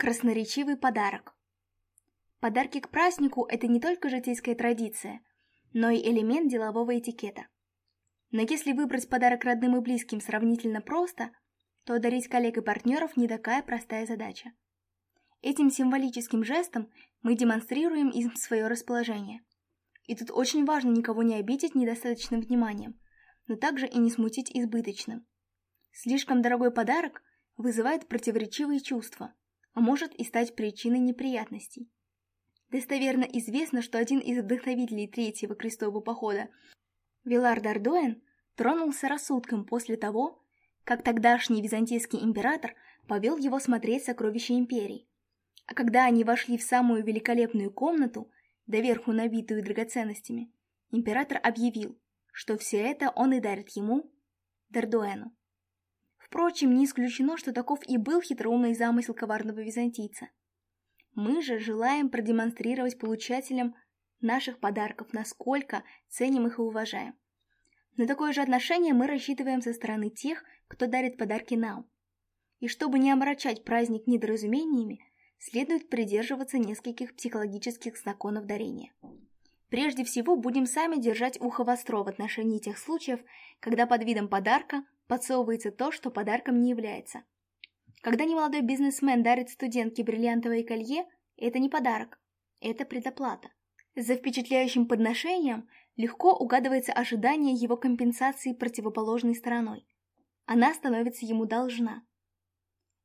Красноречивый подарок. Подарки к празднику – это не только житейская традиция, но и элемент делового этикета. Но если выбрать подарок родным и близким сравнительно просто, то дарить коллег и партнеров не такая простая задача. Этим символическим жестом мы демонстрируем им свое расположение. И тут очень важно никого не обидеть недостаточным вниманием, но также и не смутить избыточным. Слишком дорогой подарок вызывает противоречивые чувства – может и стать причиной неприятностей. Достоверно известно, что один из вдохновителей Третьего крестового похода, Вилар Дардоэн, тронулся рассудком после того, как тогдашний византийский император повел его смотреть сокровища империи. А когда они вошли в самую великолепную комнату, доверху набитую драгоценностями, император объявил, что все это он и дарит ему, Дардуэну. Впрочем, не исключено, что таков и был хитроумный замысел коварного византийца. Мы же желаем продемонстрировать получателям наших подарков, насколько ценим их и уважаем. На такое же отношение мы рассчитываем со стороны тех, кто дарит подарки нам. И чтобы не омрачать праздник недоразумениями, следует придерживаться нескольких психологических законов дарения. Прежде всего, будем сами держать ухо востро в отношении тех случаев, когда под видом подарка подсовывается то, что подарком не является. Когда немолодой бизнесмен дарит студентке бриллиантовое колье, это не подарок, это предоплата. За впечатляющим подношением легко угадывается ожидание его компенсации противоположной стороной. Она становится ему должна.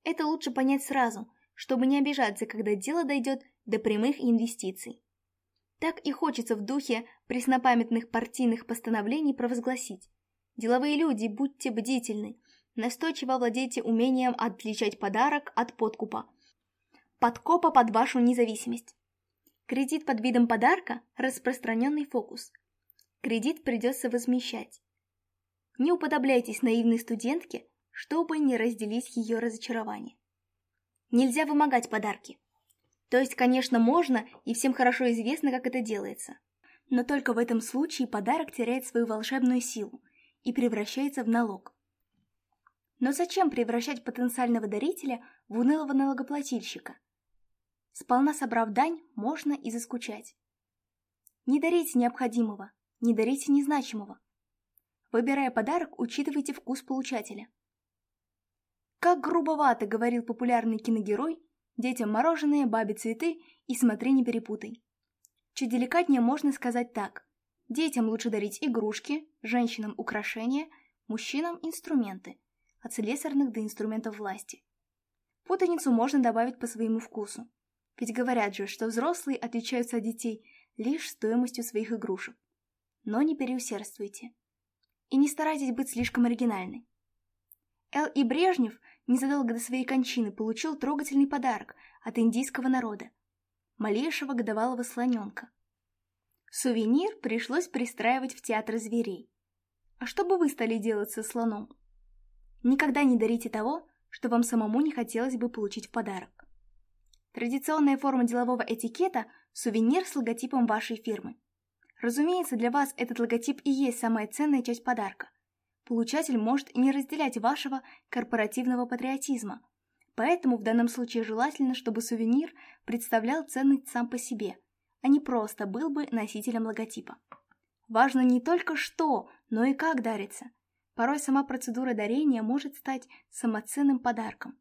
Это лучше понять сразу, чтобы не обижаться, когда дело дойдет до прямых инвестиций. Так и хочется в духе преснопамятных партийных постановлений провозгласить. Деловые люди, будьте бдительны. Настойчиво владейте умением отличать подарок от подкупа. Подкопа под вашу независимость. Кредит под видом подарка – распространенный фокус. Кредит придется возмещать. Не уподобляйтесь наивной студентке, чтобы не разделить ее разочарование. Нельзя вымогать подарки. То есть, конечно, можно, и всем хорошо известно, как это делается. Но только в этом случае подарок теряет свою волшебную силу – и превращается в налог. Но зачем превращать потенциального дарителя в унылого налогоплательщика? Сполна собрав дань, можно и заскучать. Не дарите необходимого, не дарите незначимого. Выбирая подарок, учитывайте вкус получателя. Как грубовато говорил популярный киногерой, детям мороженое, бабе цветы и смотри не перепутай. Чуть деликатнее можно сказать так. Детям лучше дарить игрушки, женщинам украшения, мужчинам инструменты, от слесарных до инструментов власти. Путаницу можно добавить по своему вкусу. Ведь говорят же, что взрослые отличаются от детей лишь стоимостью своих игрушек. Но не переусердствуйте. И не старайтесь быть слишком оригинальной. Эл и Брежнев незадолго до своей кончины получил трогательный подарок от индийского народа – малейшего годовалого слоненка. Сувенир пришлось пристраивать в театр зверей. А что бы вы стали делать со слоном? Никогда не дарите того, что вам самому не хотелось бы получить в подарок. Традиционная форма делового этикета – сувенир с логотипом вашей фирмы. Разумеется, для вас этот логотип и есть самая ценная часть подарка. Получатель может не разделять вашего корпоративного патриотизма, поэтому в данном случае желательно, чтобы сувенир представлял ценность сам по себе – а не просто был бы носителем логотипа. Важно не только что, но и как дарится. Порой сама процедура дарения может стать самоценным подарком.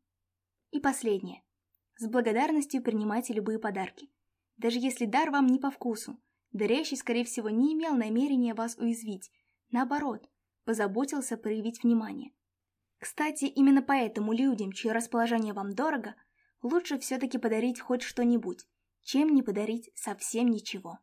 И последнее. С благодарностью принимайте любые подарки. Даже если дар вам не по вкусу, дарящий, скорее всего, не имел намерения вас уязвить. Наоборот, позаботился проявить внимание. Кстати, именно поэтому людям, чье расположение вам дорого, лучше все-таки подарить хоть что-нибудь, чем не подарить совсем ничего.